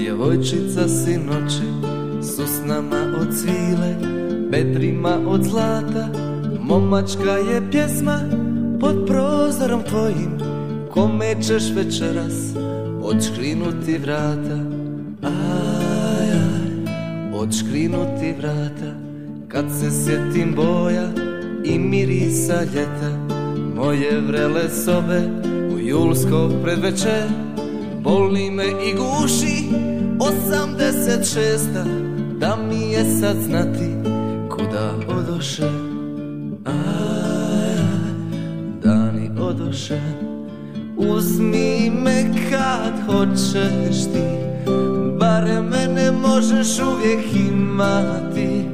djevojčica si noći S usnama od svile, bedrima od zlata. Momačka je pjesma pod prozorom tvojim. Kome ćeš večeras odškrinuti vrata? Aj, aj, odškrinuti vrata. Kad se sjetim boja i mirisa ljeta Moje vrele sobe u julsko predveče Boli me i guši osamdeset šesta Da mi je sad znati kuda odoše. Aj, dani odoše. Uzmi me kad hoćeš ti Bare mene možeš uvijek imati.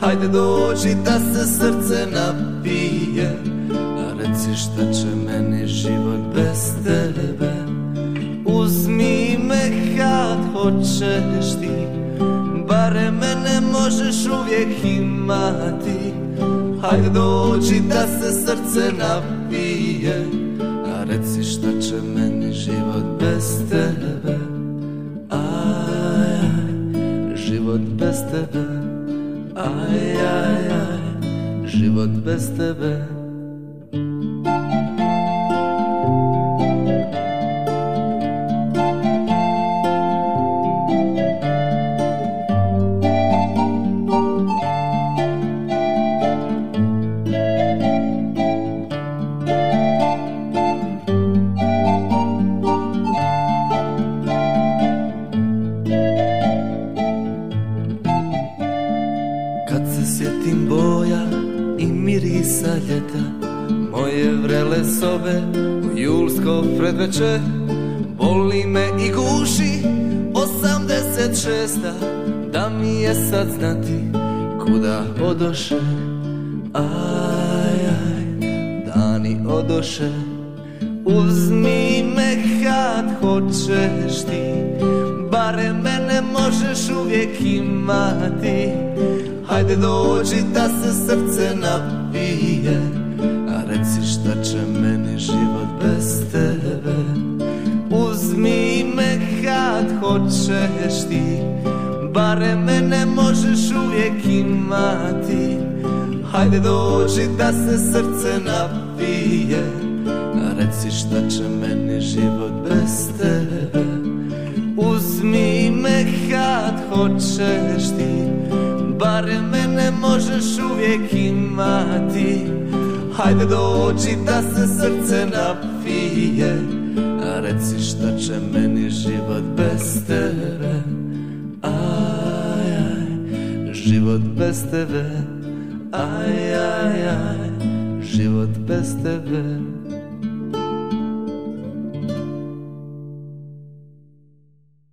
Hajde dođi da se srce napije A reci šta će meni život bez tebe Uzmi me kad hoćeš ti Bare mene možeš uvijek imati. Hajde dođi da se srce napije A reci šta će meni život bez tebe. Aj, aj, život bez tebe. Aj, aj, aj, život bez tebe Kad se sjetim boja i mirisa ljeta Moje vrele sobe u julsko predveče Boli me i guši osamdeset šesta. Da mi je sad znati kuda odoše. Aj, aj, dani odoše. Uzmi me kad hoćeš ti Bare mene možeš uvijek imati. Hajde dođi da se srce napije A reci šta će meni život bez tebe. Uzmi me kad hoćeš ti Bare mene možeš uvijek imati. Hajde dođi da se srce napije A reci šta će meni život bez tebe. Uzmi kad hoćeš ti Bare mene možeš uvijek imati. Hajde dođi da se srce napije A reci šta će meni život bez tebe. Aj, aj, život bez tebe. Aj, aj, aj, život bez tebe